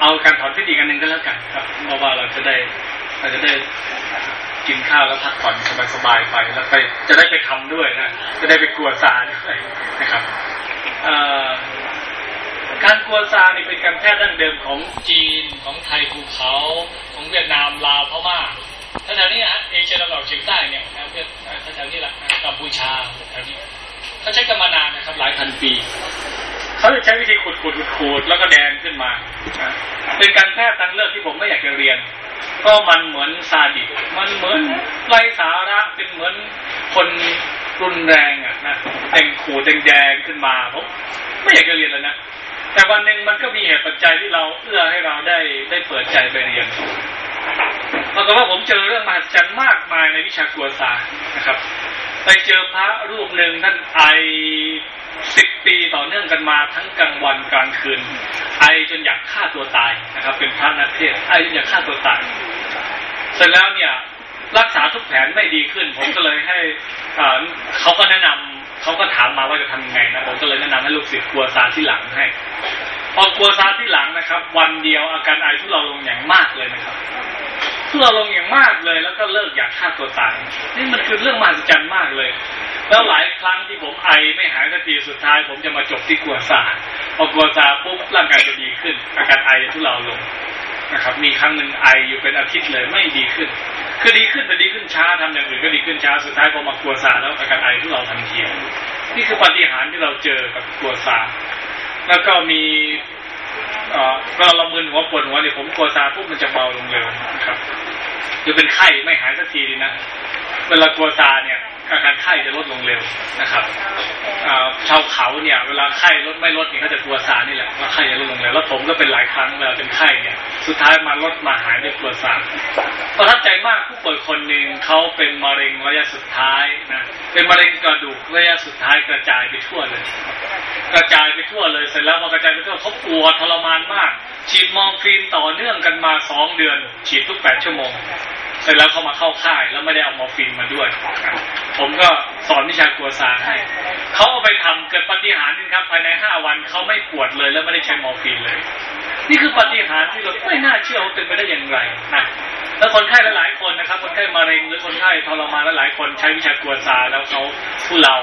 เอาการถอนพิษอีกอันหนึ่งก็แล้วกันครับเพราะว่าเราจะได้เราจะได้กินข้าวแล้วพักผ่อนสบายๆไปแล้วไปจะได้ไปทำด้วยนะจะได้ไปกลัวซาด้วยนะครับการกลัวซานี่เป็นการแพทย์ดั้งเดิมของจีนของไทยภูเขาของเวียดนามลาวพม่าแถวนี้ฮะเอเชียตะวันออกเฉียงใต้เนี่ยเพื่อนแถวนี้แหละกัมพูชาแถวนี้เขาใช้กันมานานนะครับหลายพันปี เขาจะใช้วิธีขุดขุดขุดขุดแล้วก็แดงขึ้นมา เป็นการแพทย์ทางเลือกที่ผมไม่อยากจะเรียน ก็มันเหมือนซาดิสมันเหมือนไรสาระ เป็นเหมือนคนรุนแรงอะนะแต่งขู่แดงๆขึ้นมาผมไม่อยากจะเรียนเลยนะ แต่วันหนึ่งมันก็มีเหตุปัจจัยที่เราเอื้อให้เราได้ได้เปิดใจไปเรียนปรากฏว่าผมเจอเรื่องมหัศจรรย์มากมายในวิชากัวซานะครับ ไปเจอพระรูปหนึ่งท่านไอ สิบปีต่อเนื่องกันมาทั้งกลางวันกลางคืน ไอจนอยากฆ่าตัวตายนะครับ เป็นพระนักเทศไอจนอยากฆ่าตัวตายเสร็จแล้วเนี่ยรักษาทุกแผนไม่ดีขึ้น ผมก็เลยให้เขาก็แนะนำเขาก็ถามมาว่าจะทำยังไงนะผมก็เลยแนะนำให้ลูกศิษย์กลัวซาที่หลังให้พอกลัวซาที่หลังนะครับ วันเดียวอาการไอทุเราลงอย่างมากเลยนะครับ ทุเราลงอย่างมากเลย แล้วก็เลิกอยากฆ่าตัวตาย นี่มันคือเรื่องมหัศจรรย์มากเลย แล้วหลายครั้งที่ผมไอไม่หายสักทีสุดท้าย ผมจะมาจบที่กัวซาพอกัวซาปุ๊บร่างกายจะดีขึ้น อาการไอทุเราลงนะครับ มีครั้งหนึ่งไออยู่เป็นอาทิตย์เลยไม่ดีขึ้น คือดีขึ้นแต่ดีขึ้นช้าทำอย่างอื่นก็ดีขึ้นช้าสุดท้ายพอมากัวซาแล้วอาการไอทุเราทันทีนี่คือปฏิหารที่เราเจอกับกัวซาแล้วก็มี เอ่อเวลาเรามึนหัวปวดหัวเนี่ยผมกลัวซาปุ๊บมันจะเบาลงเร็วนะครับคือเป็นไข้ไม่หายสักทีนะเวลากลัวซาเนี่ยอาการไข้จะลดลงเร็วนะครับชาวเขาเนี่ย เวลาไข้ลดไม่ลดเนี่ยเขาจะกลัวซานี่แหละว่าไข้จะลดลงเร็วแล้วผมก็เป็นหลายครั้งเวลาเป็นไข้เนี่ย สุดท้ายมาลดมาหายด้วยกลัวซาประทับใจมากผู้ป่วยคนหนึ่งเขาเป็นมะเร็งระยะสุดท้ายนะเป็นมะเร็งกระดูกระยะสุดท้ายกระจายไปทั่วเลย กระจายไปทั่วเลยเสร็จแล้วพอกระจายไปทั่วเขาปวดทรมานมาก ฉีดมอร์ฟีนต่อเนื่องกันมาสองเดือน ฉีดทุกแปดชั่วโมง เสร็จแล้วเขามาเข้าค่ายแล้วไม่ได้เอามอร์ฟีนมาด้วย ผมก็สอนวิชากัวซาให้เขาเอาไปทำเกิดปาฏิหาริย์นึงครับ ภายในห้าวันเขาไม่ปวดเลยแล้วไม่ได้ใช้มอร์ฟีนเลย นี่คือปาฏิหาริย์ที่เราไม่น่าเชื่อว่าเป็นไปได้อย่างไรนะ แล้วคนไข้หลายๆคนนะครับ คนไข้มะเร็งหรือคนไข้ทรมานหลายๆคนใช้วิชากัวซาแล้วเขาผู้เรา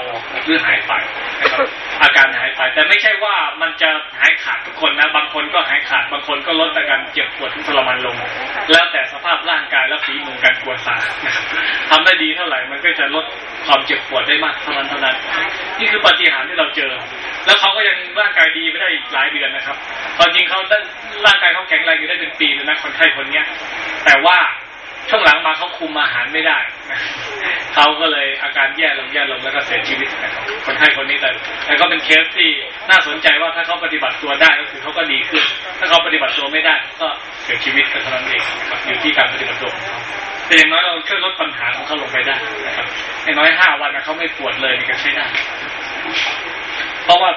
หรือหายไปนะครับอาการหายไป แต่ไม่ใช่ว่ามันจะหายขาดทุกคนนะบางคนก็หายขาดบางคนก็ลดอาการเจ็บปวดทุกทรมานลง แล้วแต่สภาพร่างกายและฝีมือการกัวซาทำได้ดีเท่าไหร่มันก็จะลดความเจ็บปวดได้มากเท่านั้นเท่านั้น นี่คือปฏิหารที่เราเจอ แล้วเขาก็ยังร่างกายดีไม่ได้อีกหลายเดือนนะครับตอนจริงเขาร่างกายเขาแข็งแรงอยู่ได้เป็นปีเลยนะคนไข้คนเนี้ย แต่ว่าช่วงหลังมาเขาคุมอาหารไม่ได้เขาก็เลยอาการแย่ลงแย่ลงแล้วก็เสียชีวิตคนไข้คนนี้แต่แต่ก็เป็นเคสที่น่าสนใจว่าถ้าเขาปฏิบัติตัวได้ก็คือเขาก็ดีขึ้น ถ้าเขาปฏิบัติตัวไม่ได้ ก็เสียชีวิตกันเท่านั้นเองครับอยู่ที่การปฏิบัติตัวของเขาแต่อย่างน้อยเราช่วยลดปัญหาของเขาลงไปได้นะครับอย่างน้อยห้าวันเขาไม่ปวดเลยนี่ก็ใช้ได้ เพราะว่า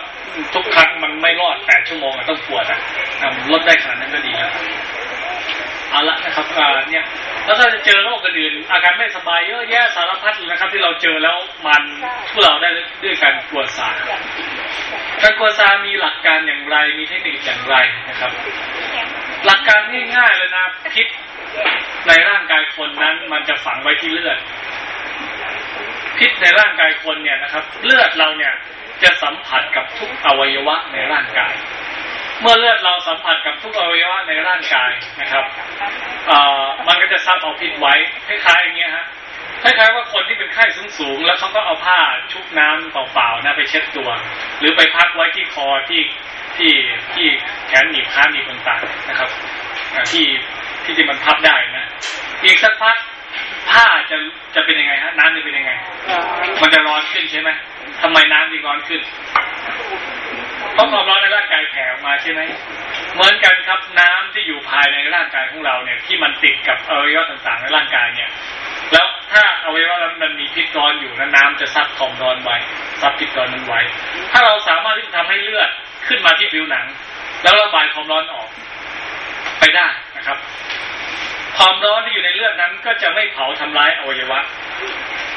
ทุกครั้งมันไม่รอดแปดชั่วโมงต้องปวดอะลดได้ขนาดนั้นก็ดีแล้ว เอาละนะครับเนี่ยแล้วก็จะเจอโรคอื่นอาการไม่สบายเยอะแยะสารพัดเลยนะครับ ที่เราเจอแล้วมันพวกเราได้ด้วยการกลัวซาการกลัวซามีหลักการอย่างไรมีเทคนิคอย่างไรนะครับ หลักการง่ายๆเลยนะพิษในร่างกายคนนั้นมันจะฝังไว้ที่เลือด พิษในร่างกายคนเนี่ยนะครับ เลือดเราเนี่ยจะสัมผัสกับทุกอวัยวะในร่างกาย เมื่อเลือดเราสัมผัสกับทุกอวัยวะในร่างกายนะครับมันก็จะซับเอาพิษไว้คล้ายๆอย่างเงี้ยฮะคล้ายๆว่าคนที่เป็นไข้สูงๆ แล้วเขาก็เอาผ้าชุบน้ำเปล่าๆนะไปเช็ดตัว หรือไปพักไว้ที่คอที่ที่ที่แขนหนีบขาหนีบต่างๆนะครับที่ที่ที่มันพับได้นะอีกสักพักผ้าจะจะเป็นยังไงฮะน้ำจะเป็นยังไง มันจะร้อนขึ้นใช่ไหมทำไมน้ำจึงร้อนขึ้นเพ ราะความร้อนในร่างกายแผ่ออกมาใช่ไหมเหมือนกันครับน้ำที่อยู่ภายในร่างกายของเราเนี่ย ที่มันติดกับอวัยวะต่างๆในร่างกายเนี่ย แล้วถ้าอวัยวะนั้นมันมีพิษร้อนอยู่นั้นน้ำจะซับความร้อนไว้ซับพิษร้อนนั้นไว้ ถ้าเราสามารถที่จะทำให้เลือดขึ้นมาที่ผิวหนัง แล้วระบายความร้อนออกไปได้นะครับ ความร้อนที่อยู่ในเลือดนั้นก็จะไม่เผาทำร้ายอวัยวะ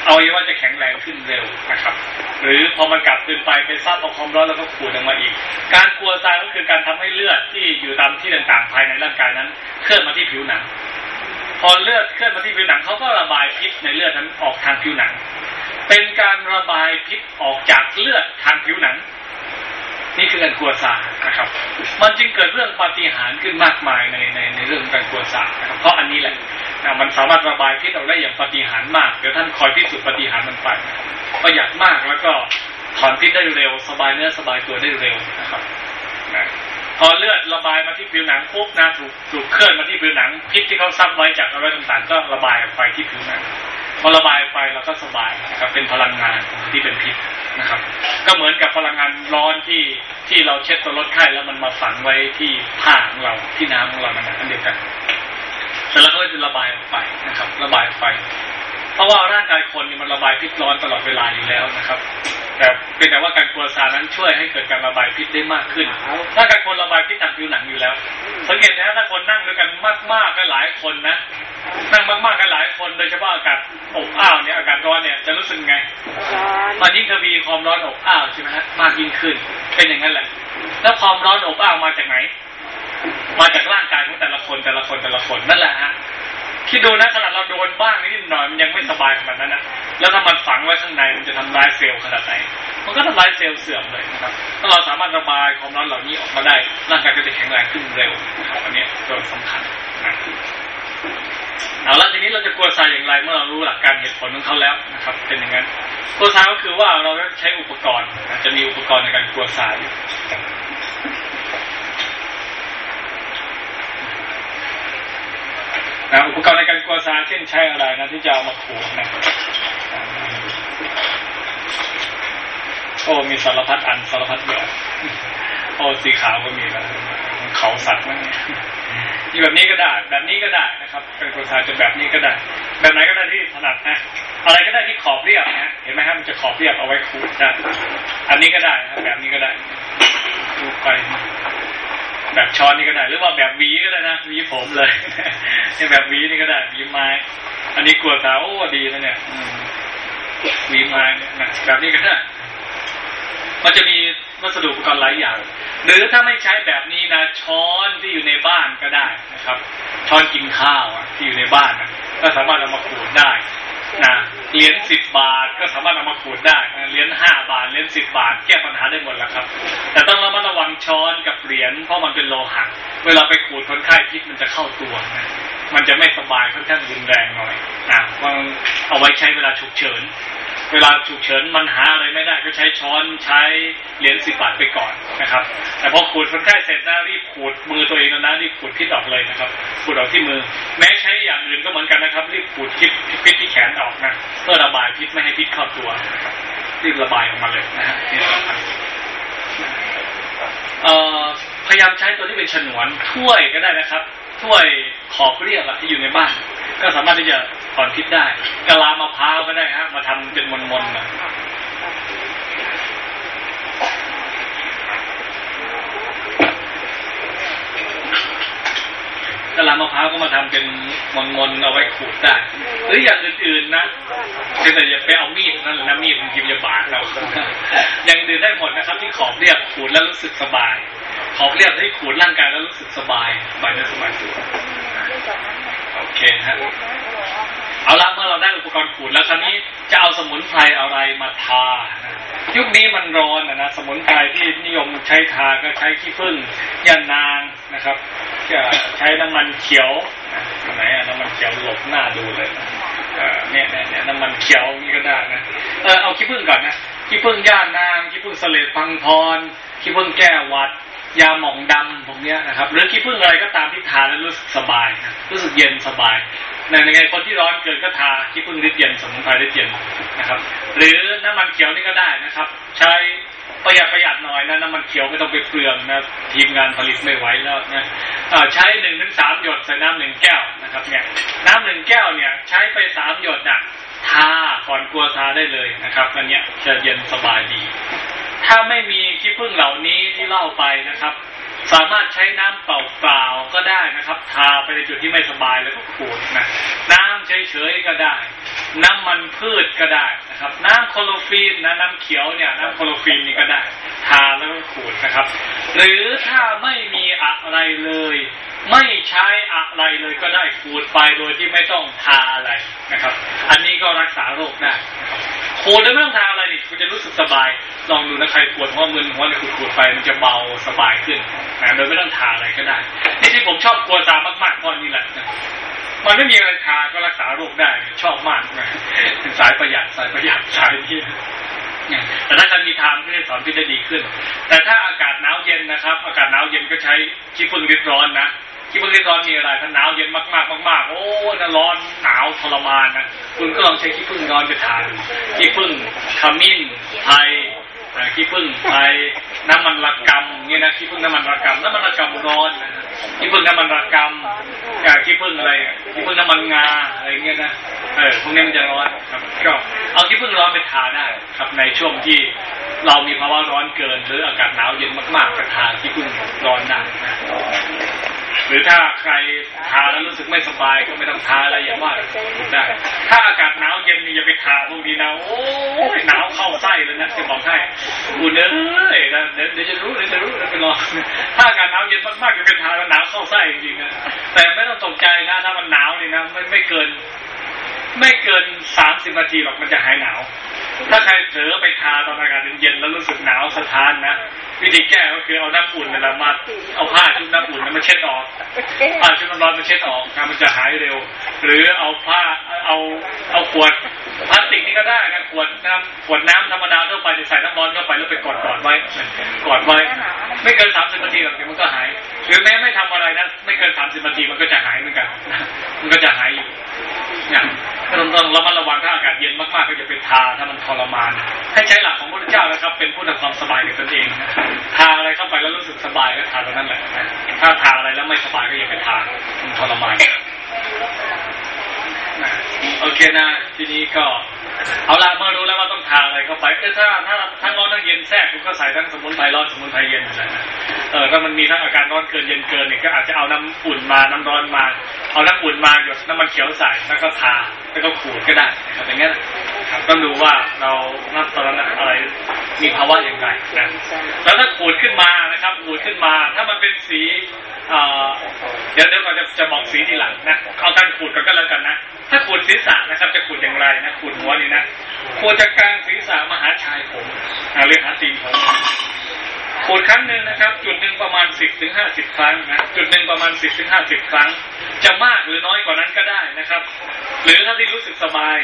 เอาไว้ว่าจะแข็งแรงขึ้นเร็วนะครับ หรือพอมันกลับคืนไปไปทราบความร้อนแล้วก็ขูดออกมาอีก การกลัวทรายก็คือการทำให้เลือดที่อยู่ตามที่ต่างๆภายในร่างกายนั้น เคลื่อนมาที่ผิวหนัง พอเลือดเคลื่อนมาที่ผิวหนังเขาก็ระบายพิษในเลือดนั้นออกทางผิวหนัง เป็นการระบายพิษออกจากเลือดทางผิวหนัง นี่คือการกลัวซานะครับ มันจึงเกิดเรื่องปาฏิหาริย์ขึ้นมากมายในในในเรื่องการกลัวซานะครับเพราะอันนี้แหละ นะมันสามารถระบายพิษออกได้อย่างปฏิหารมากเดี๋ยวท่านคอยพิสูจน์ปฏิหารมันไปประหยัดมากแล้วก็ถอนพิษได้เร็ว สบายเนื้อสบายตัวได้เร็วนะครับนะพอเลือดระบายมาที่ผิวหนังปุ๊บนะถูกถูกเคลื่อนมาที่ผิวหนัง พิษที่เขาซับไว้จากอะไรต่างๆก็ระบายออกไปที่ผิวหนังพอระบายไปเราก็สบายนะครับ เป็นพลังงานที่เป็นพิษนะครับ ก็เหมือนกับพลังงานร้อนที่ที่เราเช็ดตัวลดไข้แล้วมันมาฝังไว้ที่ผ้าของเราที่น้ำของเรานั่นอันเดียวกัน แต่เราก็จะระบายออกไปนะครับ ระบายออกไป เพราะว่าร่างกายคนนี่มันระบายพิษร้อนตลอดเวลาอยู่แล้วนะครับ แต่เป็นแต่ว่าการกลัวซานั้นช่วยให้เกิดการระบายพิษได้มากขึ้นถ้าการคนระบายพิษทางผิวหนังอยู่แล้ว สังเกตนะถ้าคนนั่งด้วยกันมากๆกันหลายคนนะนั่งมากๆกันหลายคนโดยเฉพาะอากาศอบอ้าวเนี่ยอากาศร้อนเนี่ยจะรู้สึกไงมันยิ่งทวีความร้อนอบอ้าวใช่ไหมฮะมากยิ่งขึ้น เป็นอย่างนั้นแหละ แล้วความร้อนอบอ้าวมาจากไหน มาจากร่างกายของแต่ละคนแต่ละคนแต่ละคนนั่นแหละฮะคิดดูนะขนาดเราโดนบ้างนิดหน่อยมันยังไม่สบายขนาดนั้นนะแล้วถ้ามันฝังไว้ข้างในมันจะทำลายเซลล์ขนาดไหนมันก็ทำลายเซลล์เสื่อมเลยนะครับ ถ้าเราสามารถระบายความร้อนเหล่านี้ออกมาได้ร่างกายก็จะแข็งแรงขึ้นเร็วนะครับอันนี้ตัวสำคัญนะเอาละทีนี้เราจะกลัวทรายอย่างไรเมื่อเรารู้หลักการเหตุผลของเขาแล้วนะครับ เป็นอย่างนั้นกลัวทรายก็คือว่าเราใช้อุปกรณ์นะจะมีอุปกรณ์ในการกลัวทรายอยู่ นะอุปกรณ์ในการกลัวทราเช่นใช้อะไรนะที่จะเอามาขูดนะโอ้มีสารพัดอันสารพัดแบบโอ้สีขาวก็มีแล้วเขาสัตว์นั่นนี่ยนี่แบบนี้ก็ได้ แบบนี้ก็ได้นะครับ เป็นกลัวทราจะแบบนี้ก็ได้ แบบไหนก็ได้ที่ถนัดนะอะไรก็ได้ที่ขอบเรียบนะเห็นไหมครับมันจะขอบเรียบเอาไว้ขูดได้อันนี้ก็ได้นะแบบนี้ก็ได้ดูไป แบบช้อนนี่ก็ได้ หรือว่าแบบวีก็ได้นะวีผมเลยนี่แบบวีนี่ก็ได้วีไม้ อันนี้กลัวตาโอ้ดีนะเนี่ยวีไม้เนี่ยนะแบบนี้ก็ได้มันจะมีวัสดุอุปกรณ์หลายอย่าง หรือถ้าไม่ใช้แบบนี้นะช้อนที่อยู่ในบ้านก็ได้นะครับ ช้อนกินข้าวที่อยู่ในบ้านก็สามารถเอามาขูดได้ นะเหรียญสิบบาทก็สามารถเอามาขูดได้เหรียญห้าบาทเหรียญสิบบาทแก้ปัญหาได้หมดแล้วครับ แต่ต้องระมัดระวังช้อนกับเหรียญเพราะมันเป็นโลหะเวลาไปขูดคนไข้พิษมันจะเข้าตัวนะมันจะไม่สบายค่อนข้างรุนแรงหน่อยนะวางเอาไว้ใช้เวลาฉุกเฉิน เวลาฉุกเฉินมันหาอะไรไม่ได้ก็ใช้ช้อนใช้เหรียญสิบบาทไปก่อนนะครับ แต่พอขูดคนไข้เสร็จนะรีบขูดมือตัวเองนะรีบขูดพิษออกเลยนะครับขูดออกที่มือ แม้ใช้อย่างอื่นก็เหมือนกันนะครับรีบขูดพิษพิษที่แขนออกนะเพื่อระบายพิษไม่ให้พิษเข้าตัวนะครับรีบระบายออกมาเลยนะฮะนี่สำคัญพยายามใช้ตัวที่เป็นฉนวนถ้วยก็ได้นะครับถ้วยขอบเรียบที่อยู่ในบ้าน ก็สามารถที่จะ ถอนพิษได้กะลามะพร้าวก็ได้ฮะมาทำเป็นมนๆนะกะลามะพร้าวก็มาทำเป็นมนๆเอาไว้ขูดได้ หรืออย่างอื่นๆนะแต่อย่าไปเอามีดนั่นนะมีดมันกินจะบาดเราอย่างอื่นได้หมดนะครับ ที่ขอบเรียบขูดแล้วรู้สึกสบาย ขอบเรียบที่ขูดร่างกายแล้วรู้สึกสบายสบายเนื้อสบายตัวโอเคฮะ เอาละเมื่อเราได้อุปกรณ์ขูดแล้วคราวนี้จะเอาสมุนไพรอะไรมาทา ยุคนี้มันร้อนนะนะสมุนไพรที่นิยมใช้ทาก็ใช้ขี้ผึ้งยานางนะครับจะใช้น้ำมันเขียวไหนอะน้ำมันเขียวหลบหน้าดูเลยเนี่ยเนี่ยน้ำมันเขียวนี่ก็ได้นะเออเอาขี้ผึ้งก่อนนะขี้ผึ้งย่านางขี้ผึ้งเสลดพังพรขี้ผึ้งแก้วัด ยาหมองดำพวกนี้นะครับหรือขี้ผึ้งอะไรก็ตามที่ทานแล้วรู้สึกสบายนะรู้สึกเย็นสบายในในคนที่ร้อนเกินก็ทาขี้ผึ้งฤทธิ์เย็นสมุนไพรฤทธิ์เย็นนะครับ หรือน้ำมันเขียวนี่ก็ได้นะครับ ใช้ประหยัดประหยัดหน่อยนะน้ำมันเขียวไม่ต้องไปเปลืองนะทีมงานผลิตไม่ไหวแล้วนะใช้หนึ่งถึงสามหยดใส่น้ำหนึ่งแก้วนะครับเนี่ยน้ำหนึ่งแก้วเนี่ยใช้ไปสามหยดนะ ทาก่อนกลัวทาได้เลยนะครับอันเนี้ยจะเย็นสบายดี ถ้าไม่มีขี้ผึ้งเหล่านี้ที่เล่าไปนะครับ สามารถใช้น้ำเปล่าๆก็ได้นะครับ ทาไปในจุดที่ไม่สบายแล้วก็ขูดนะน้ำเฉยๆก็ได้ น้ำมันพืชก็ได้นะครับ น้ำโคโลฟีนนะน้ำเขียวเนี่ยน้ำโคโลฟีนนี่ก็ได้ ทาแล้วก็ขูดนะครับ หรือถ้าไม่มีอะไรเลย ไม่ใช้อะไรเลยก็ได้ขูดไปโดยที่ไม่ต้องทาอะไรนะครับ อันนี้ก็รักษาโรคได้นะครับขูดโดยไม่ต้องทาอะไรนี่คุณจะรู้สึกสบาย ลองดูนะใครปวดหัวมึนหัวเลยขูดๆไปมันจะเบาสบายขึ้นนะโดยไม่ต้องทาอะไรก็ได้นี่ที่ผมชอบกลัวตามากๆเพราะนี่แหละมันไม่มีอะไรทาก็รักษาโรคได้ชอบมากนะสายประหยัดสายประหยัดสายที่แต่ถ้าการมีทางก็จะสอนที่ได้ดีขึ้น แต่ถ้าอากาศหนาวเย็นนะครับ อากาศหนาวเย็นก็ใช้ขี้ผึ้งริดร้อนนะ ขี้ผึ้งริดร้อนมีอะไรถ้าหนาวเย็นมากๆมากๆโอ้น่าร้อนหนาวทรมานนะคุณก็ลองใช้ขี้ผึ้งร้อนไปทานขี้ผึ้งขมิ้นไทยขี้ผึ้งไทยน้ำมันระกำเนี่ยนะขี้ผึ้งน้ำมันระกำน้ำมันระกำร้อนขี้ผึ้งน้ำมันระกำขี้ผึ้งอะไรขี้ผึ้งน้ำมันงาอะไรเงี้ยนะเออพวกนี้มันจะร้อนครับก็เอาขี้ผึ้งร้อนไปทาได้ครับในช่วงที่เรามีภาวะร้อนเกิน หรืออากาศหนาวเย็นมากๆก็ทาขี้ผึ้งร้อนได้นะ หรือถ้าใครทาแล้วรู้สึกไม่สบายก็ไม่ต้องทาอะไรอย่างว่าได้ถ้าอากาศหนาวเย็นนี่อย่าไปทาพวกนี้นะโอ้ยหนาวเข้าไส้เลยนะจะบอกให้อุ่นเอ้ยเดี๋ยวเดี๋ยวจะรู้เดี๋ยวจะรู้เดี๋ยวไปลองถ้าอากาศหนาวเย็นมากๆจะไปทาแล้วหนาวเข้าไส้จริงๆนะแต่ไม่ต้องตกใจนะถ้ามันหนาวนี่นะไม่ไม่เกิน ไม่เกินสามสิบนาทีหรอกมันจะหายหนาว ถ้าใครเผลอไปทาตอนอากาศเย็นๆแล้วรู้สึกหนาวสะท้านนะวิธีแก้ก็คือเอาน้ำอุ่นนี่แหละมาเอาผ้าชุบน้ำอุ่นมาเช็ดออกผ้าชุบน้ำร้อนมาเช็ดออกนะมันจะหายเร็ว หรือเอาผ้าเอาเอาขวดพลาสติกนี่ก็ได้นะขวดน้ำขวดน้ำธรรมดาทั่วไปจะใส่น้ำร้อนเข้าไปแล้วไปกอดกอดไว้กอดไว้ ไม่เกินสามสิบนาทีหรอกเดี๋ยวมันก็หาย หรือแม้ไม่ทำอะไรนะไม่เกินสามสิบนาทีมันก็จะหายเหมือนกัน มันก็จะหายอยู่อย่างต้องต้องระมัดระวังถ้าอากาศเย็นมากๆก็จะเป็นทาถ้ามันทรมาน ให้ใช้หลักของพระพุทธเจ้านะครับ เป็นผู้ทำความสบายกับตนเองทาอะไรเข้าไปแล้วรู้สึกสบายก็ทาตรงนั้นแหละถ้าทาอะไรแล้วไม่สบายก็อย่าไปทามันทรมานโอเคนะ ทีนี้ก็ เอาละเมื่อรู้แล้วว่าต้องทาอะไรเข้าไปเออถ้าถ้าทั้งร้อนทั้งเย็นแทรกคุณก็ใส่ทั้งสมุนไพรร้อนสมุนไพรเย็นอะไรนะเออถ้ามันมีทั้งอาการร้อนเกินเย็นเกินเนี่ยก็อาจจะเอาน้ำอุ่นมาน้ำร้อนมา เอาน้ำอุ่นมาหยดน้ำมันเขียวใส่แล้วก็ทาแล้วก็ขูดก็ได้นะครับอย่างเงี้ย ครับต้องดูว่าเรานับตอนนั้นอะไรมีภาวะอย่างไรนะแล้วถ้าขูดขึ้นมานะครับขูดขึ้นมา ถ้ามันเป็นสีเดี๋ยวเดี๋ยวเราจะจะบอกสีทีหลังนะเอาการขูดกันก็แล้วกันนะถ้าขูดศีรษะนะครับ จะขูดอย่างไรนะขูดหัวนี่นะขูดจากกลางศีรษะมหาชายผมเรียกหาตีนผม ขูดครั้งหนึ่งนะครับ จุดหนึ่งประมาณสิบถึงห้าสิบครั้งนะจุดหนึ่งประมาณสิบถึงห้าสิบครั้ง จะมากหรือน้อยกว่านั้นก็ได้นะครับ หรือถ้าที่รู้สึกสบาย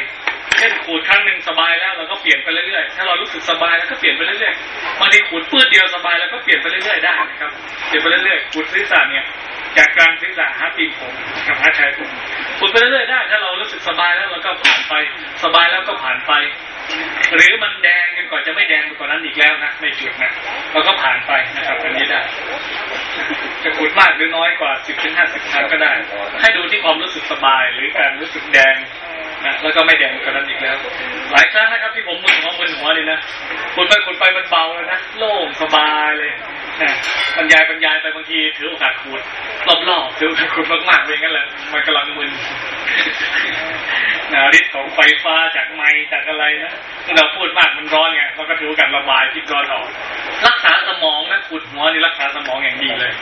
เช่นขูดครั้งหนึ่งสบายแล้วเราก็เปลี่ยนไปเรื่อยๆ ถ้าเรารู้สึกสบายแล้วก็เปลี่ยนไปเรื่อยๆบางทีขูดปื้ดเดียวสบายแล้วก็เปลี่ยนไปเรื่อยๆได้นะครับเปลี่ยนไปเรื่อยๆขูดศีรษะเนี่ยจากกลางศีรษะหาตีนผมกับหาชายผมขูดไปเรื่อยๆได้ ถ้าเรารู้สึกสบายแล้วเราก็ผ่านไป สบายแล้วก็ผ่านไป หรือมันแดง ก่อนจะไม่แดงไปกว่านั้นอีกแล้วนะในจุดนะเราก็ผ่านไปนะครับอันนี้ได้จะขูดมากหรือน้อยกว่าสิบถึงห้าสิบครั้งก็ได้ ให้ดูที่ความรู้สึกสบายหรือการรู้สึกแดง นะแล้วก็ไม่แดงกว่านั้นอีกแล้ว หลายครั้งนะครับที่ผมมึนหัวมึนหัวนี่นะขุดไปขุดไปมันเบาเลยนะโล่งสบายเลยนะบรรยายบรรยายไปบางทีถือโอกาสขูดรอบๆถือโอกาสขูดมากๆเลยงั้นแหละมันกำลังมึนนะฤทธิ์ของไฟฟ้าจากไม้จากอะไรนะเราพูดมากมันร้อนไงเราก็ถือโอกาสระบายพิษร้อนออกรักษาสมองนะขูดหัวนี่รักษาสมองอย่างดีเลย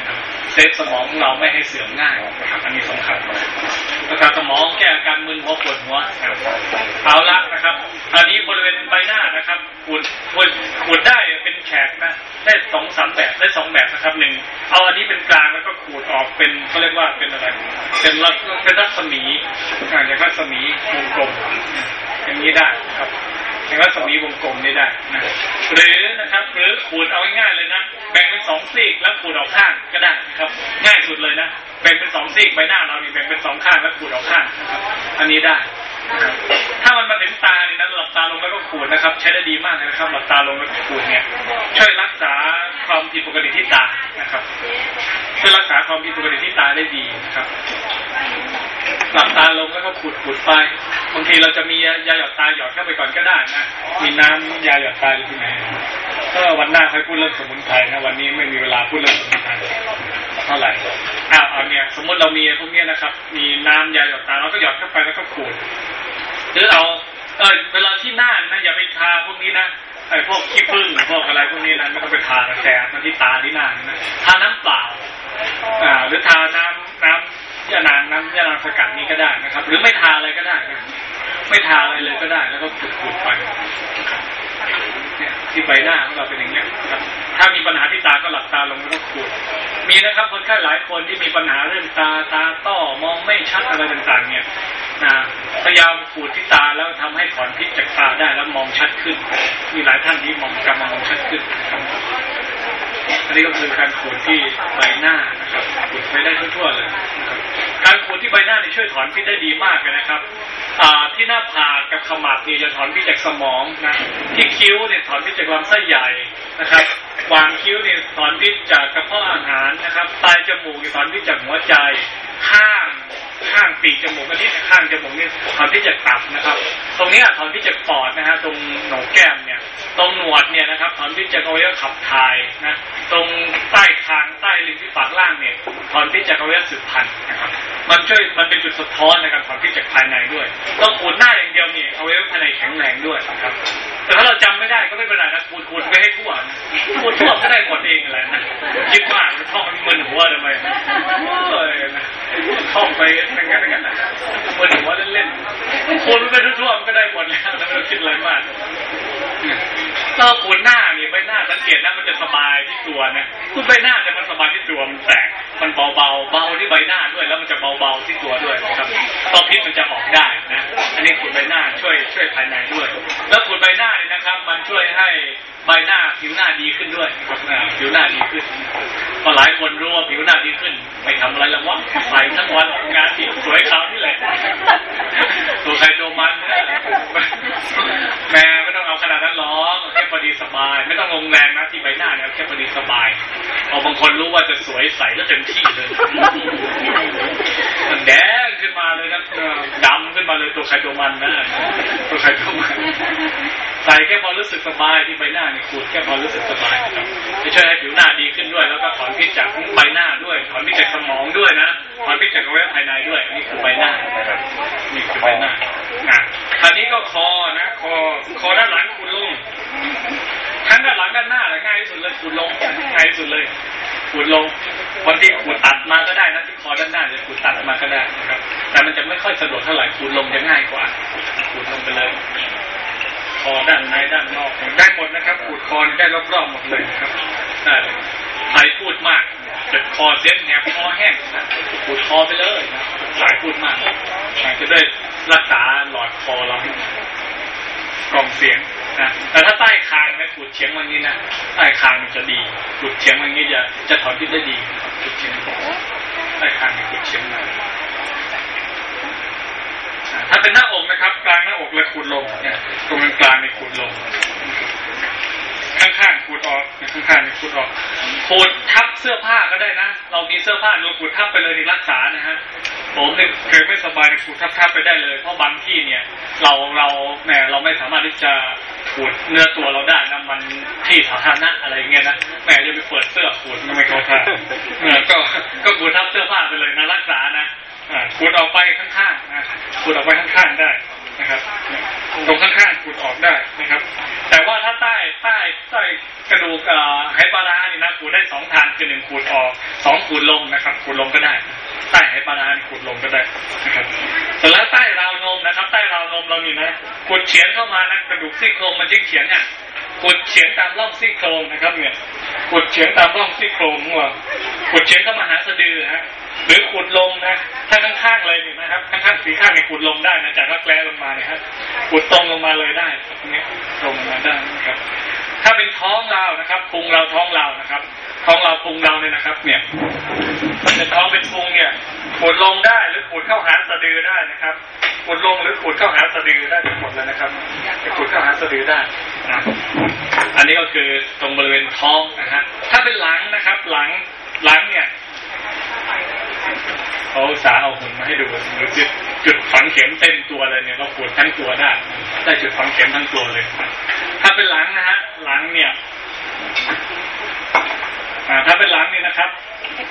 save สมองเราไม่ให้เสื่อมง่ายนะครับอันนี้สำคัญเลยรักษาสมองแก้อาการมึนหัวปวดหัวเอาละนะครับอันนี้บริเวณใบหน้านะครับขูดขูดขูดได้เป็นแฉกนะได้สองสามแบบได้สองแบบนะครับหนึ่งเอาอันนี้เป็นกลางแล้วก็ขูดออกเป็นเขาเรียกว่าเป็นอะไร เป็นรัเป็นรัศมีอย่างรัศมีวงกลมอย่างนี้ได้ครับอย่างรัศมีวงกลมนี่ได้นะหรือนะครับ หรือขูดเอาง่ายๆเลยนะแบ่งเป็นสองซีกแล้วขูดออกข้างก็ได้นะครับ ง่ายสุดเลยนะแบ่งเป็นสองซีกใบหน้าเรานี่แบ่งเป็นสองข้างแล้วขูดออกข้างนะครับ อันนี้ได้ ถ้ามันมาถึงตาเนี่ยนะหลับตาลงแล้วก็ขูดนะครับ ใช้ได้ดีมากนะครับ หลับตาลงแล้วขูดเนี่ย ช่วยรักษาความผิดปกติที่ตานะครับ ช่วยรักษาความผิดปกติที่ตาได้ดีนะครับ หลับตาลงแล้วก็ขูดขูดไปบางทีเราจะมียาหยอดตาหยอดเข้าไปก่อนก็ได้นะมีน้ำยาหยอดตาอยู่ที่ไหนก็วันหน้าค่อยพูดเรื่องสมุนไพรนะวันนี้ไม่มีเวลาพูดเรื่องสมุนไพร เท่าไหร่อ้าเอาเนี่ยสมมติเรามีพวกนี้นะครับ มีน้ำยาหยดตาเราก็หยดเข้าไปแล้วก็ขูดหรือเอาเออเวลาที่หน้านะอย่าไปทาพวกนี้นะไอ้พวกขี้ผึ้งพวกอะไรพวกนี้นะไม่ต้องไปทาแสบมันที่ตาที่หน้านะทาน้ำเปล่าอ่า หรือทาน้ำน้ำยานางน้ำยานางสกัดนี้ก็ได้นะครับ หรือไม่ทาอะไรก็ได้นะไม่ทาอะไรเลยก็ได้ แล้วก็ขูดๆไป เนี่ยที่ใบหน้าของเราเป็นอย่างนี้ครับ ถ้ามีปัญหาที่ตาก็หลับตาลงแล้วก็ขูดมีนะครับคนไข้หลายคนที่มีปัญหาเรื่องตาตาต้อมองไม่ชัดอะไรต่างๆ เนี่ยนะพยายามขูดที่ตาแล้วทำให้ถอนพิษจากตาได้แล้วมองชัดขึ้น มีหลายท่านที่มองกำลังมองชัดขึ้นครับอันนี้ก็คือการขูดที่ใบหน้านะครับขูดไปได้ทั่วๆเลยนะครับ การขูดที่ใบหน้านี่ช่วยถอนพิษได้ดีมากเลยนะครับอ่าที่หน้าผากกับขมับนี่จะถอนพิษจากสมองนะที่คิ้วเนี่ยถอนพิษจากลำไส้ใหญ่นะครับวางคิ้วเนี่ยถอนพิษจากกระเพาะอาหารนะครับปลายจมูกนี่ถอนพิษจากหัวใจ ข้างข้างปีกจมูกอันนี้ข้างจมูกนี่ถอนพิษจากตับนะครับ ตรงนี้ถอนพิษจากปอดนะฮะตรงหนกแก้มเนี่ยตรงหนวดเนี่ยนะครับถอนพิษจากอวัยวะขับถ่ายนะตรงใต้คางใต้ลิ้นที่ปากล่างเนี่ยถอนพิษจากอวัยวะสืบพันธุ์นะครับ มันช่วยมันเป็นจุดสะท้อนในการถอนพิษจากภายในด้วยต้องขูดหน้าอย่างเดียวนี่เอวัยวะภายในแข็งแรงด้วยครับ แต่ถ้าเราจำไม่ได้ก็ไม่เป็นไรนะขูดขูดไปให้ทั่วขูดทั่วก็ได้หมดเองแหละนะคิดมากท่องมันมึนหัวทำไมเอ้ยนะท่องไปอย่างนั้นอย่างนั้นมึนหัวเล่นๆขูดไปทั่วๆก็ได้หมดแล้วไม่ต้องคิดอะไรมากถ้าขูดหน้านี่ใบหน้าสังเกตนะมันจะสบายที่ตัวนะคุณใบหน้าแต่มันสบายที่ตัวมันแตก มันเบาเบาเบาที่ใบหน้าด้วย แล้วมันจะเบาเบาที่ตัวด้วยนะครับก็พิษมันจะออกได้นะ อันนี้ขูดใบหน้าช่วยช่วยภายในด้วย แล้วขูดใบหน้านี่นะครับ มันช่วยให้ ใบหน้าผิวหน้าดีขึ้นด้วยผิวหน้าดีขึ้นพอหลายคนรู้ว่าผิวหน้าดีขึ้นไม่ทำอะไรแล้ววะใส่ทั้งวันงานที่สวยขาวนี่แหละตัวใครตัวมันแม่ไม่ต้องเอาขนาดนั้นหรอกแค่พอดีสบาย ไม่ต้องลงแรงนะที่ใบหน้าเนี่ยแค่พอดีสบายพอบางคนรู้ว่าจะสวยใสก็เต็มที่เลยมันแดง ขึ้นมาเลยนะดำขึ้นมาเลยตัวใครตัวมันนะตัวใครตัวมันใส่แค่พอรู้สึกสบายที่ใบหน้านี่ขูดแค่พอรู้สึกสบายครับจะช่วยให้ผิวหน้าดีขึ้นด้วย แล้วก็ถอนพิษจากใบหน้าด้วย ถอนพิษจากสมองด้วยนะถอนพิษจากอวัยวะภายในด้วยนี่คือใบหน้านะครับนี่คือใบหน้านะคราวนี้ก็คอนะคอคอด้านหลังคุณลุงทั้งด้านหลังด้านหน้าเลยง่ายที่สุดเลยขูดลงง่ายที่สุดเลย ขูดลงบางทีขูดตัดมาก็ได้นะที่คอด้านหน้าจะขูดตัดมาก็ได้นะครับ แต่มันจะไม่ค่อยสะดวกเท่าไหร่ขูดลงจะง่ายกว่าขูดลงไปเลยคอด้านในด้านนอกได้หมดนะครับขูดคอได้รอบๆหมดเลยนะครับได้เลยใครพูดมากเจ็บคอเสียงแหบคอแห้งขูดคอไปเลยนะสายพูดมากจะได้รักษาหลอดคอเราให้กล่องเสียง นะแต่ถ้าใต้คางนะขูดเฉียงวันนี้นะใต้คางมันจะดีขูดเฉียงวันนี้จะจะถอนพิษได้ดีขูดเฉียงใต้คางขูดเฉียงมาถ้าเป็นหน้าอกนะครับ กลางหน้าอกเลยขูดลงเนี่ยตรงกลางๆนี่ขูดลง ข้างๆขูดออกข้างๆนี่ขูดออกขูดทับเสื้อผ้าก็ได้นะ เรามีเสื้อผ้าเราขูดทับไปเลยในรักษานะฮะ ผมเนี่ยเคยไม่สบายขูดทับๆไปได้เลย เพราะบางที่เนี่ย เราเราแหมเราไม่สามารถที่จะขูดเนื้อตัวเราได้นะมันที่สาธารณะอะไรเงี้ยนะแหมจะไปเปิดเสื้อขูดมันไม่เข้าท่าเออก็ก็ขูดทับเสื้อผ้าไปเลยนะรักษานะอ่า ขูดออกไปข้างๆนะขูดออกไปข้างๆได้นะครับ ตรงข้างๆขูดออกได้นะครับ แต่ว่าถ้าใต้ใต้ใต้กระดูกไหปลาร้านี่นะขูดได้สองทางคือหนึ่งขูดออกสองขูดลงนะครับขูดลงก็ได้ ใต้ไหปลาร้านขูดลงก็ได้นะครับแต่แล้วใต้ราวนมนะครับ ใต้ราวนมเรานี่นะขูดเฉียงเข้ามานะกระดูกซี่โครงมันยิ่งเฉียงอะขูดเฉียงตามร่องซี่โครงนะครับ เนี่ยขูดเฉียงตามร่องซี่โครงหัวขูดเฉียงเข้ามาหาสะดือฮะ หรือขุดลงนะถ้าข้างๆเลยนี่นะครับข้างๆสีข้างเนี่ยขุดลงได้นะจากรักแร้ลงมาเนี่ยครับขุดตรงลงมาเลยได้ตรงนี้ตรงมาได้นะครับ ถ้าเป็นท้องเรานะครับพุงเราท้องเรานะครับ ท้องเราพุงเราเนี่ยนะครับ เนี่ยเป็นท้องเป็นพุงเนี่ยขุดลงได้หรือขุดเข้าหาสะดือได้นะครับขุดลงหรือขุดเข้าหาสะดือได้ทั้งหมดเลยนะครับจะขุดเข้าหาสะดือได้นะอันนี้ก็คือตรงบริเวณท้องนะฮะถ้าเป็นหลังนะครับ หลังหลังเนี่ย เขาสาเอาหุ่นมาให้ดูหรือจุดจุดฝังเข็มเต็มตัวเลยเนี่ยเราปวดทั้งตัวได้ได้จุดฝังเข็มทั้งตัวเลย ถ้าเป็นหลังนะฮะหลังเนี่ยถ้าเป็นหลังนี่นะครับ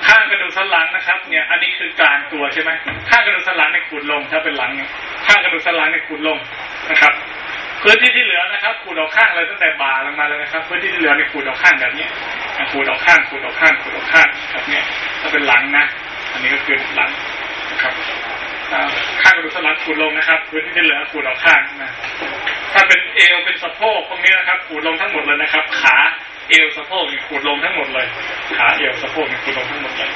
ข้างกระดูกสันหลังนะครับ เนี่ย อันนี้คือกลางตัวใช่ไหมข้างกระดูกสันหลังในขูดลง ถ้าเป็นหลังเนี่ยข้างกระดูกสันหลังในขูดลงนะครับพื้นที่ที่เหลือนะครับขูดออกข้างเลยตั้งแต่บ่าลงมาเลยนะครับ พื้นที่ที่เหลือในขูดออกข้างแบบนี้ขูดออกข้างขูดออกข้างขูดออกข้างแบบนี้ถ้าเป็นหลังนะ อันนี้ก็คือหลังนะครับข้างกระดูกสันหลังขูดลงนะครับพื้นที่ที่เหลือขูดออกข้างนะถ้าเป็นเอวเป็นสะโพกพวกนี้นะครับขูดลงทั้งหมดเลยนะครับ ขาเอวสะโพกนี่ขูดลงทั้งหมดเลย ขาเอวสะโพกนี่ขูดลงทั้งหมดเลย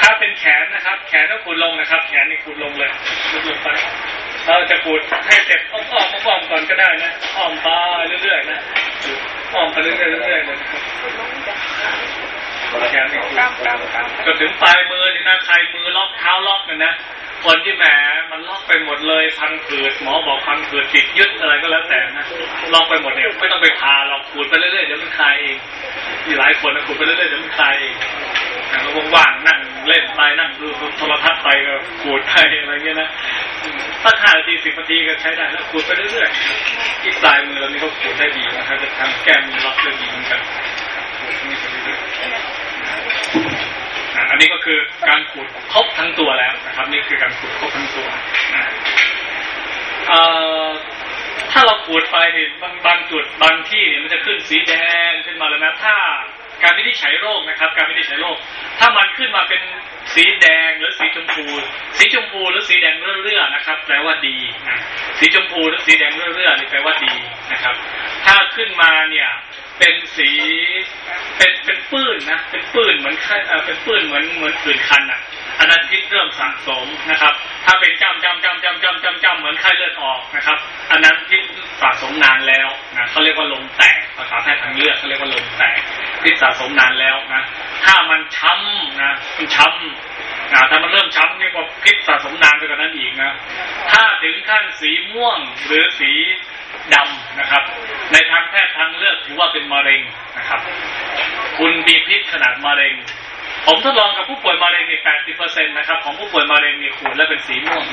ถ้าเป็นแขนนะครับ แขนต้องขูดลงนะครับ แขนนี่ขูดลงเลยขูดลงไป เราจะขูดให้เสร็จอ้อมๆอ้อมๆก่อนก็ได้นะอ้อมไปเรื่อยๆนะอ้อมไปเรื่อยๆเรื่อยๆเลยนะครับแขนนี่ขูดจนถึงปลายมือนี่นะใครมือล็อกเท้าล็อกกันนะ คนที่แหมมันลอกไปหมดเลยพังผืดหมอบอกพังผืดติดยึดอะไรก็แล้วแต่นะลอกไปหมดเนี่ยไม่ต้องไปพาเราขูดไปเรื่อยๆเดี๋ยวมันคลายเองมีหลายคนนะขูดไปเรื่อยๆเดี๋ยวมันคลายเองแล้วว่างๆนั่งเล่นไปนั่งดูโทรทัศน์ไปก็ขูดไปอะไรเงี้ยนะถ้าห้านาทีสิบนาทีก็ใช้ได้แล้วขูดไปเรื่อยๆอีกปลายมือเรานี่ก็ขูดได้ดีนะครับจะทำแก้มมือล็อกได้ดีเหมือนกันขูดนี่ไปเรื่อยๆ อันนี้ก็คือการขูดครบทั้งตัวแล้วนะครับ นี่คือการขูดครบทั้งตัวถ้าเราขูดไปเห็นบางบางจุดบางที่เนี่ยมันจะขึ้นสีแดงขึ้นมาแล้วนะถ้าการวินิจฉัยโรคนะครับ การวินิจฉัยโรค ถ้ามันขึ้นมาเป็นสีแดงหรือสีชมพู สีชมพูหรือสีแดงเรื่อๆนะครับ แปลว่าดีนะสีชมพูหรือสีแดงเรื่อๆนี่แปลว่าดีนะครับ ถ้าขึ้นมาเนี่ย เป็นสีเป็นเป็นปื้นนะเป็นปื้นเหมือนเป็นปื้นเหมือนเหมือนผื่นคันอะอันนั้นพิษเริ่มสะสมนะครับ ถ้าเป็นจำจำจำจำจำจำจำเหมือนไข้เลือดออกนะครับ อันนั้นพิษสะสมนานแล้วนะเขาเรียกว่าลมแตกภาษาแพทย์ทางเลือดเขาเรียกว่าลมแตกพิษสะสมนานแล้วนะถ้ามันช้ำนะมันช้ำ นะถ้ามันเริ่มช้ำนี่ก็พิษสะสมนานไปกว่านั้นอีกนะ ถ้าถึงขั้นสีม่วงหรือสีดำนะครับ ในทางแพทย์ทางเลือกถือว่าเป็นมะเร็งนะครับ คุณมีพิษขนาดมะเร็ง ผมทดลองกับผู้ป่วยมะเร็งนี่แปดสิบเปอร์เซ็นต์นะครับ ของผู้ป่วยมะเร็งนี่ขูดแล้วเป็นสีม่วง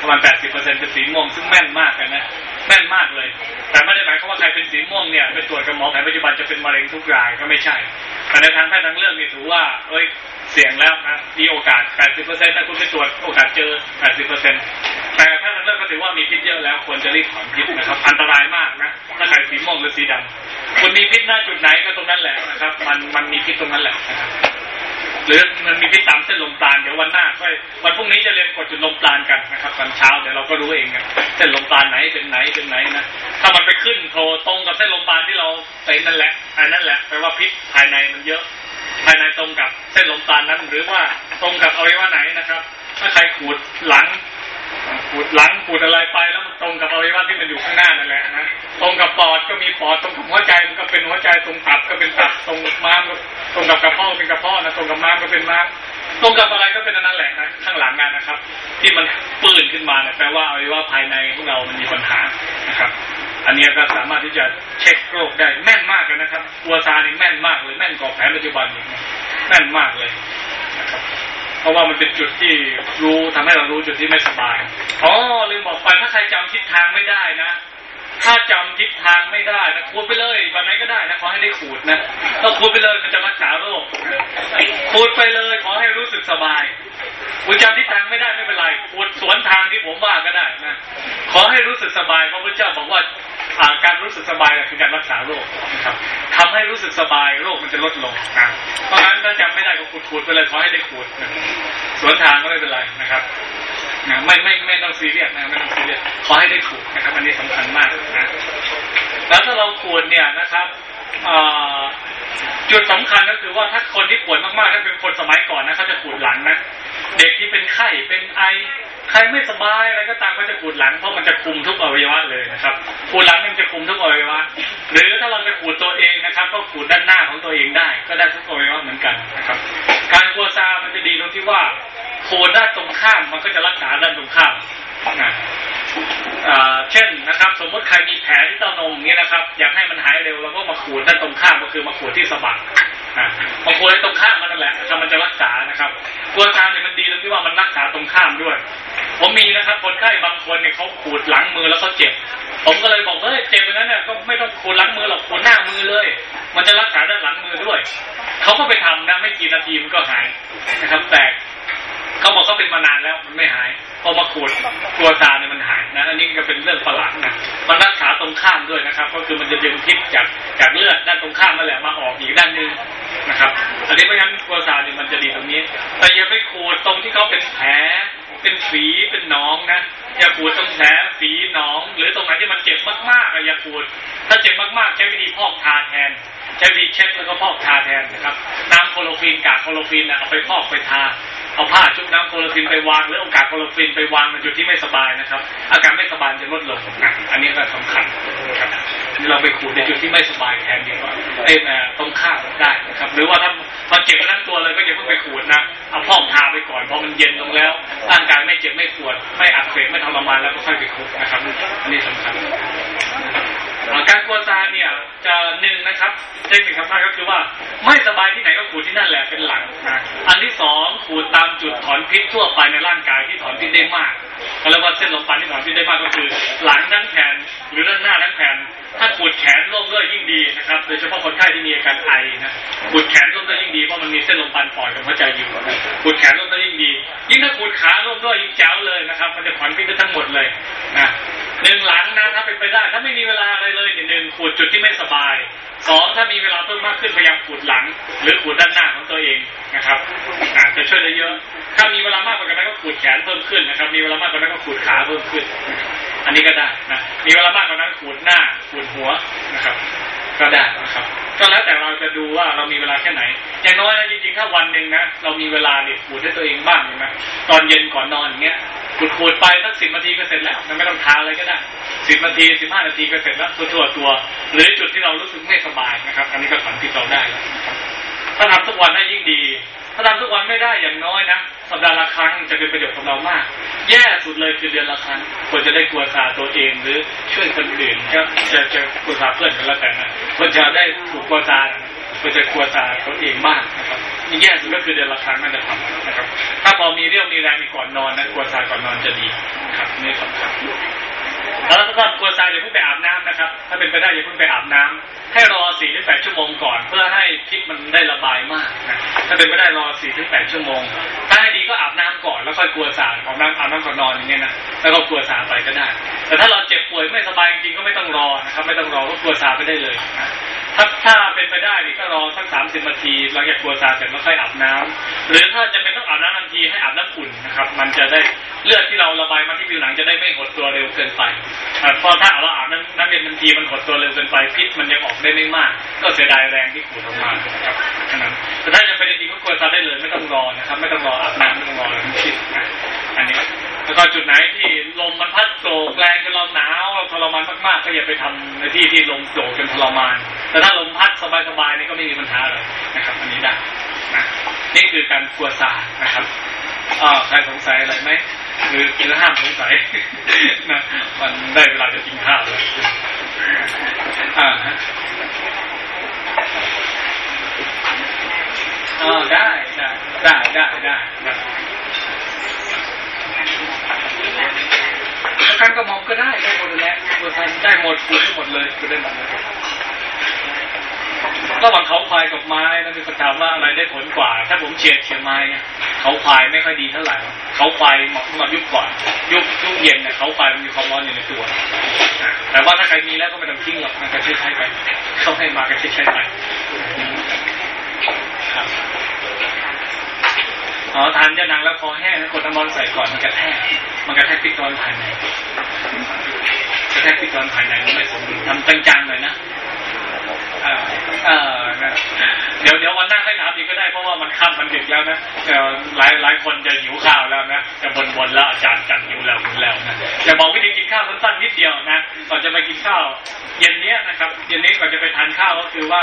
ประมาณแปดสิบเปอร์เซ็นต์เป็นสีม่วง ซึ่งแม่นมากเลยนะ แม่นมากเลย แต่ไม่ได้หมายความว่าใครเป็นสีม่วงเนี่ยไปตรวจกับหมอแผนปัจจุบันจะเป็นมะเร็งทุกรายก็ไม่ใช่ แต่ในทางแพทย์ทางเลือกนี่ถือว่า เอ้ย เสี่ยงแล้วนะ มีโอกาสแปดสิบเปอร์เซ็นต์ถ้าคุณไปตรวจโอกาสเจอแปดสิบเปอร์เซ็นต์แต่แพทย์ทางเลือกก็ถือว่ามีพิษเยอะแล้วควรจะรีบถอนพิษนะครับ อันตรายมากนะ ถ้าใครสีม่วงหรือสีดำคุณมีพิษหน้าจุดไหนก็ตรงนั้นแหละนะครับ มันมันมีพิษตรงนั้นแหละนะครับ หรือมันมีพิษตามเส้นลมปราณเดี๋ยววันหน้าค่อยวันพรุ่งนี้จะเรียนกดจุดลมปราณกันนะครับตอนเช้าเดี๋ยวเราก็รู้เองกันเส้นลมปราณไหนเป็นไหนเป็นไหนนะถ้ามันไปขึ้นโผล่ตรงกับเส้นลมปราณที่เราเป็นนั่นแหละอันนั่นแหละแปลว่าพิษภายในมันเยอะ ภายในตรงกับเส้นลมปราณนั้น หรือว่าตรงกับอวัยวะไหนนะครับ ถ้าใครขูดหลังขูดหลังขูดอะไรไปแล้ว รงกับอวัยวะที่มันอยู่ข้างหน้านั่นแหละนะตรงกับปอดก็มีปอดตรงกับหัวใจมันก็เป็นหัวใจตรงตับก็เป็นตับตรงม้ามก็ตรงกับกระเพาะเป็นกระเพาะนะตรงกับม้ามก็เป็นม้ามตรงกับอะไรก็เป็นนั่นแหละนะข้างหลังงานนะครับ ที่มันปืนขึ้นมาเนี่ยแปลว่าอวัยวะภายในของเรามันมีปัญหานะครับ อันนี้ก็สามารถที่จะเช็คโรคได้แม่นมากนะครับวัวซานี่แม่นมากเลยแม่นกว่าแผนปัจจุบันอีกแม่นมากเลยนะครับ เพราะว่ามันเป็นจุดที่รู้ทำให้เรารู้จุดที่ไม่สบาย อ๋อลืมบอกไปถ้าใครจำทิศทางไม่ได้นะ ถ้าจำทิศทางไม่ได้นะขูดไปเลยวันไหนก็ได้นะขอให้ได้ขูดนะต้องขูดไปเลยมันจะรักษาโรคขูดไปเลยขอให้รู้สึกสบายคุณจำทิศทางไม่ได้ไม่เป็นไรขูดสวนทางที่ผมว่าก็ได้นะขอให้รู้สึกสบายเพราะพระเจ้าบอกว่าการรู้สึกสบายคือการรักษาโรคนะครับทำให้รู้สึกสบายโรคมันจะลดลงนะเพราะฉะนั้นถ้าจำไม่ได้ก็ขูดขูดไปเลยขอให้ได้ขูดนะสวนทางก็ไม่เป็นไรนะครับนะไม่ไม่ไม่ต้องซีเรียสนะไม่ต้องซีเรียส ขอให้ได้ขูดนะครับ อันนี้สำคัญมากนะแล้วถ้าเราขูดเนี่ยนะครับจุดสำคัญก็คือว่าถ้าคนที่ป่วยมากๆถ้าเป็นคนสมัยก่อนนะเขาจะขูดหลังนะเด็กที่เป็นไข้เป็นไอใครไม่สบายอะไรก็ตามก็จะขูดหลังเพราะมันจะคุมทุกอวัยวะเลยนะครับขูดหลังมันจะคุมทุกอวัยวะ หรือถ้าเราจะขูดตัวเองนะครับ ก็ขูดด้านหน้าของตัวเองได้ ก็ได้ทุกอวัยวะเหมือนกันนะครับ การกัวซามันจะดีตรงที่ว่าขูดด้านตรงข้ามมันก็จะรักษาด้านตรงข้ามนะ เช่นนะครับ สมมติใครมีแผลที่เต้านมนี้นะครับ อยากให้มันหายเร็วเราก็มาขูดด้านตรงข้ามก็คือมาขูดที่สะบักพอขูดตรงข้ามมันนั่นแหละนะครับมันจะรักษานะครับกลัวซาเนี่ยมันดีตรงที่ว่ามันรักษาตรงข้ามด้วย ผมมีนะครับคนไข้บางคนเนี่ยเขาขูดหลังมือแล้วเขาเจ็บ ผมก็เลยบอกเฮ้ยเจ็บอย่างนั้นเนี่ยก็ไม่ต้องขูดหลังมือหรอกขูดหน้ามือเลย มันจะรักษาด้านหลังมือด้วยเขาก็ไปทำนะไม่กี่นาทีมันก็หายนะครับ แต่เขาบอกเขาเป็นมานานแล้วมันไม่หายพอมาขูดกลัวตาเนี่ยมันหาย นะอันนี้ก็เป็นเรื่องประหลาดนะมันรักษาตรงข้ามด้วยนะครับ ก็คือมันจะดึงพิษจากจากเลือดด้านตรงข้ามนั่นแหละมาออกอีกด้านหนึ่งนะครับ อันนี้เพราะงั้นกลัวตาเนี่ยมันจะดีตรงนี้ แต่อย่าไปขูดตรงที่เขาเป็นแผลเป็นฝีเป็นหนองนะอย่าขูดตรงแผลฝีหนอง หรือตรงไหนที่มันเจ็บมากๆอย่าขูดถ้าเจ็บมากๆ ใช้วิธีพอกทาแทนใช้วิธีเช็ดแล้วก็พอกทาแทนนะครับน้ำโคโลฟีนกากโคโลฟีนนะเอาไปพอกไปทา เอาผ้าชุบน้ำโคโลฟินไปวางหรือโอกาสโคโลฟินไปวางในจุดที่ไม่สบายนะครับ อาการไม่สบายจะลดลงนะอันนี้ก็สำคัญครับเราไปขูดในจุดที่ไม่สบายแทนดีกว่าเอ้ตรงข้ามได้นะครับ หรือว่าถ้าพอเจ็บทั้งตัวเลยก็อย่าเพิ่งไปขูดนะเอาพอกทาไปก่อนพอมันเย็นลงแล้วร่างกายไม่เจ็บไม่ปวด ไม่อักเสบไม่ทรมานแล้วก็ค่อยไปขูดนะครับ อันนี้สำคัญ การกลัวซาเนี่ยจะหนึ่งนะครับเทคนิคสำคัญก็คือว่าไม่สบายที่ไหนก็ขูดที่นั่นแหละเป็นหลังนะอันที่สองขูดตามจุดถอนพิษทั่วไปในร่างกายที่ถอนพิษได้มากเขาเรียกว่าเส้นลมฟันที่ถอนพิษได้มากก็คือ หลังทั้งแผ่นหรือด้านหน้าทั้งแผ่นถ้าขูดแขนร่วมด้วยยิ่งดีนะครับโดยเฉพาะคนไข้ที่มีอาการไอนะขูดแขนร่วมด้วยยิ่งดีเพราะมันมีเส้นลมฟันปล่อยกับหัวใจอยู่ขูดแขนร่วมด้วยยิ่งดี ยิ่งถ้าขูดขาร่วมด้วยยิ่งแจ๋วเลยนะครับ มันจะถอนพิษได้ทั้งหมดเลยนะ หนึ่งหลังนะถ้าเป็นไปได้ ถ้าไม่มีเวลาอะไรเลยหนึ่งขูดจุดที่ไม่สบายสองถ้ามีเวลาเพิ่มมากขึ้นพยายามขูดหลัง หรือขูดด้านหน้าของตัวเองนะครับอาจจะช่วยได้เยอะ ถ้ามีเวลามากกว่านั้นก็ขูดแขนเพิ่มขึ้นนะครับ มีเวลามากกว่านั้นก็ขูดขาเพิ่มขึ้น อันนี้ก็ได้นะมีเวลามากกว่านั้นขูดหน้าขูดหัวนะครับ ก็ได้นะครับ ก็แล้วแต่เราจะดูว่าเรามีเวลาแค่ไหน อย่างน้อยนะจริงๆถ้าวันหนึ่งนะเรามีเวลาเนี่ยขูดให้ตัวเองบ้างใช่ไหมตอนเย็นก่อนนอนอย่างเงี้ยขูดขูดไปสักสิบนาทีก็เสร็จแล้วมันไม่ต้องทาอะไรก็ได้สิบนาทีสิบห้านาทีก็เสร็จแล้วทั่วตัว หรือจุดที่เรารู้สึกไม่สบายนะครับ อันนี้ก็ถอนพิษเราได้ถ้าทำทุกวันน่ายิ่งดี ถ้าทำทุกวันไม่ได้อย่างน้อยนะสัปดาห์ละครั้งจะเป็นประโยชน์กับเรามาก แย่สุดเลยคือเดือนละครั้งควรจะได้กลัวซาตัวเองหรือช่วยคนอื่นก็จะจะกลัวซาเพื่อนกันแล้วกันนะควรจะได้ถูกกลัวซาควรจะกลัวซาตัวเองบ้างนะครับนี่แย่สุดก็คือเดือนละครั้งนั่นจะทำนะครับ ถ้าพอมีเรี่ยวมีแรงมีก่อนนอนนะกลัวซาก่อนนอนจะดีครับนี่สำคัญ แล้วก็กลัวซาอย่าเพิ่งไปอาบน้ำนะครับ ถ้าเป็นไปได้อย่าเพิ่งไปอาบน้ำให้รอสี่ถึงแปดชั่วโมงก่อน เพื่อให้พิษมันได้ระบายมากนะถ้าเป็นไปได้รอสี่ถึงแปดชั่วโมง ถ้าให้ดีก็อาบน้ำก่อนแล้วค่อยกลัวสาอาบน้ำอาบน้ำก่อนนอนอย่างเงี้ยนะแล้วก็กลัวสาไปก็ได้ แต่ถ้าเราเจ็บป่วยไม่สบายจริงก็ไม่ต้องรอนะครับไม่ต้องรอก็กลัวสาไปได้เลยนะ ถ้าถ้าเป็นไปได้นี่ก็รอสักสามสิบนาทีหลังจากกลัวซาเสร็จแล้วค่อยอาบน้ำหรือถ้าจะเป็นต้องอาบน้ำทันทีให้อาบน้ำอุ่นนะครับ มันจะได้เลือดที่เราระบายมาที่ผิวหนังจะได้ไม่หดตัวเร็วเกินไปเพราะถ้าเราอาบน้ำน้ำเย็นทันทีมันหดตัวเร็วเกินไปพิษมันยังออกได้ไม่มาก ก็เสียดายแรงที่ขูดออกมาครับนั้นแต่ถ้าจะเป็นจริงก็กลัวซาได้เลยไม่ต้องรอนะครับ ไม่ต้องรออาบน้ำไม่ต้องรออะไรทั้งสิ้นนะอันนี้แล้วก็จุดไหนที่ลมมันพัดโกรกแรงจนเราหนาว ราทรมานมากๆก็อย่าไปทำในที่ที่ลมโกรกจนทรมาน แต่ถ้าลมพัดสบายๆนี่ก็ไม่มีปัญหาเลยนะครับ อันนี้ได้นะนี่คือการกลัวซานะครับอ๋อใครสงสัยอะไรไหมหรือกินห้ามสงสัยนะมันได้เวลาจะกินข้าวแล้วอ่าฮะอ๋อได้ได้ได้ได้ได้ คันกระหม่อมก็ได้ได้หมดเลยตัวทันได้หมดคูได้หมดเลยคูได้หมดเลยระหว่างเขาควายกับไม้นั่นคือถามว่าอะไรได้ผลกว่า ถ้าผมเฉียดเฉียดไม้เนี่ยเขาควายไม่ค่อยดีเท่าไหร่เขาควายเหมาะสำหรับยุคก่อนยุคยุคเย็นเนี่ยเขาควายมันมีความร้อนอยู่ในตัวแต่ว่าถ้าใครมีแล้วก็ไม่ต้องทิ้งหรอกมันก็ใช้ใช้ไปเขาให้มาก็ใช้ใช้ไป อ๋อทานยานังแล้วคอแห้งแล้วกดน้ำร้อนใส่ก่อนมันกระแทกมันกระแทกพิจารณภายในกระแทกพิจารณภายในมันไม่สมดุลทำจังๆเลยนะ เดี๋ยวเดี๋ยววันหน้าให้ถามอีกก็ได้เพราะว่ามันค่ำมันดึกแล้วนะหลายหลายคนจะหิวข้าวแล้วนะจะบนบนแล้วอาจารย์จันหิวแล้วหิวแล้วนะจะบอกวิธีกินข้าวสั้นๆนิดเดียวนะก่อนจะไปกินข้าวเย็นนี้นะครับเย็นนี้ก่อนจะไปทานข้าวก็คือว่า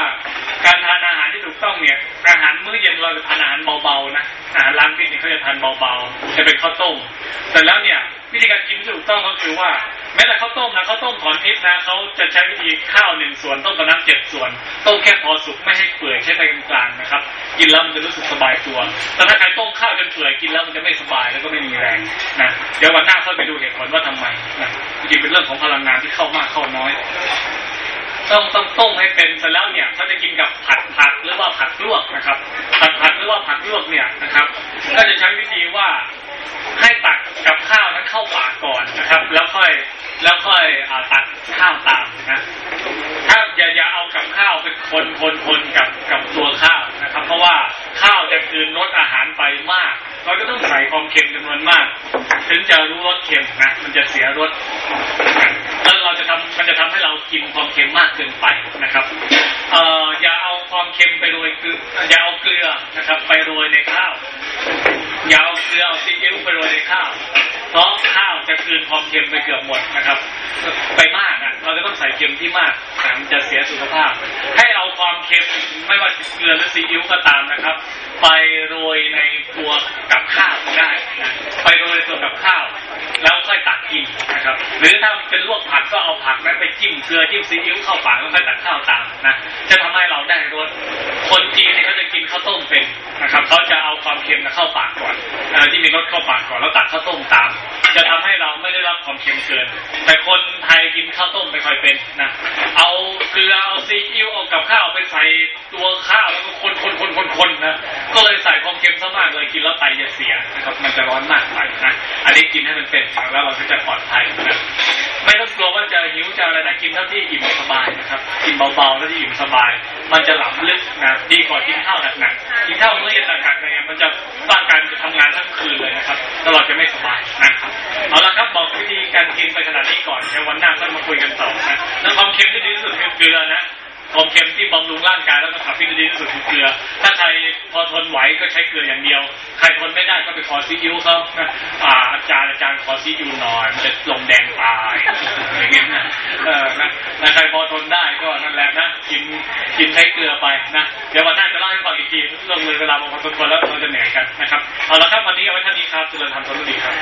การทานอาหารที่ถูกต้องเนี่ยอาหารมื้อเย็นเราจะทานอาหารเบาๆนะอาหารร้านพิซซ่าเขาจะทานเบาๆจะเป็นข้าวต้มแต่แล้วเนี่ยวิธีการกินที่ถูกต้องก็คือว่า แม้แต่ข้าวต้มนะข้าวต้มถอนพิษนะเขาจะใช้วิธีข้าวหนึ่งส่วนต้มกับน้ำเจ็ดส่วนต้มแค่พอสุกไม่ให้เปื่อยใช้ไฟกลางๆนะครับ กินแล้วมันจะรู้สึกสบายตัว แต่ถ้าใครต้มข้าวจนเปื่อยกินแล้วมันจะไม่สบายแล้วก็ไม่มีแรงนะเดี๋ยววันหน้าค่อยไปดูเหตุผลว่าทำไมนะจริงเป็นเรื่องของพลังงานที่เข้ามากเข้าน้อยต้องต้องต้มให้เป็นเสร็จแล้วเนี่ยเขาจะกินกับผัดผักหรือว่าผัดลวกนะครับผัดผัดหรือว่าผัดลวกเนี่ยนะครับ ก็จะใช้วิธีว่าให้ตักกับข้าวนั้นเข้าปากก่อนนะครับ แล้วค่อย แล้วค่อยอตักข้าวตามนะถ้าอย่าอย่าเอากับข้าวเป็นคนคนคนกับกับตัวข้าวนะครับ เพราะว่าข้าวจะคืนลดอาหารไปมาก เราก็ต้องใส่ความเค็มจำนวนมาก ถึงจะรู้รสเค็มนะมันจะเสียรสแล้วเราจะทำมันจะทำให้เรากินความเค็มมากเกินไปนะครับเอ่ออย่าเอาความเค็มไปโรยเกลืออย่าเอาเกลือนะครับ ไปโรยในข้าวอย่าเอาเกลือเอาซีอิ๊วไปโรยในข้าวเพราะข้าวจะคืนความเค็มไปเกือบหมดนะครับ ไปมากอะเราจะต้องใส่เค็มที่มากแต่มันจะเสียสุขภาพ ให้เอาความเค็มไม่ว่าเกลือหรือซีอิ๊วก็ตามนะครับ ไปโรยในตัวกับข้าวได้นะไปโรยในตัวกับข้าว แล้วค่อยตักกินนะครับ หรือถ้าเป็นลวกผักก็เอาผักนั้นไปจิ้มเกลือจิ้มซีอิ๊วเข้าปากแล้วค่อยตักข้าวตามนะจะทำให้เราได้รสคนจีนเนี่ยเขาจะกินข้าวต้มเป็นนะครับเขาจะเอาความเค็มเข้าปากก่อนที่มีรสเข้าปากก่อนแล้วตักข้าวต้มตาม จะทำให้เรา รับความเค็มเกิน แต่คนไทยกินข้าวต้มไม่ค่อยเป็นนะ เอาเกลือเอาซีอิ๊วเอากับข้าวไปใส่ตัวข้าวแล้วก็คนคนคนคนคนนะ ก็เลยใส่ความเค็มซะมากเลยกินแล้วไตจะเสียนะครับ มันจะร้อนมากไปนะ อันนี้กินให้มันเป็นแล้วเราก็จะปลอดภัยนะ ไม่ต้องกลัวว่าจะหิวจะอะไรนะกินเท่าที่อิ่มสบายนะครับ กินเบาๆเท่าที่อิ่มสบาย มันจะหลับลึกนะดีกว่ากินข้าวหนักๆกินข้าวมื้อเย็นหนักๆเนี่ยมันจะร่างกายจะทำงานทั้งคืนเลยนะครับตลอดจะไม่สบายนะครับเอาละครับบอกวิธีการกินไปขนาดนี้ก่อนเดี๋ยววันหน้าค่อยมาคุยกันต่อนะแล้วความเค็มที่ดีที่สุดคือเกลือนะ ความเค็มที่บำรุงร่างกายแล้วก็ขับที่ดีที่สุดคือเกลือ ถ้าใครพอทนไหวก็ใช้เกลืออย่างเดียว ใครทนไม่ได้ก็ไปขอซีอิ๊วเขาอ่าอาจารย์อาจารย์ขอซีอิ๊วหน่อยมันจะลงแดงตายอย่างเงี้ยนะเออนะใครพอทนได้ก็นั่นแหละนะกินกินใช้เกลือไปนะเดี๋ยววันหน้าจะเล่าให้ฟังอีกทีเรื่องเลยเวลาบางคนทนแล้วเราจะเหนื่อยกันนะครับเอาละครับวันนี้เอาไว้เท่านี้ครับเจริญธรรมสวัสดีครับ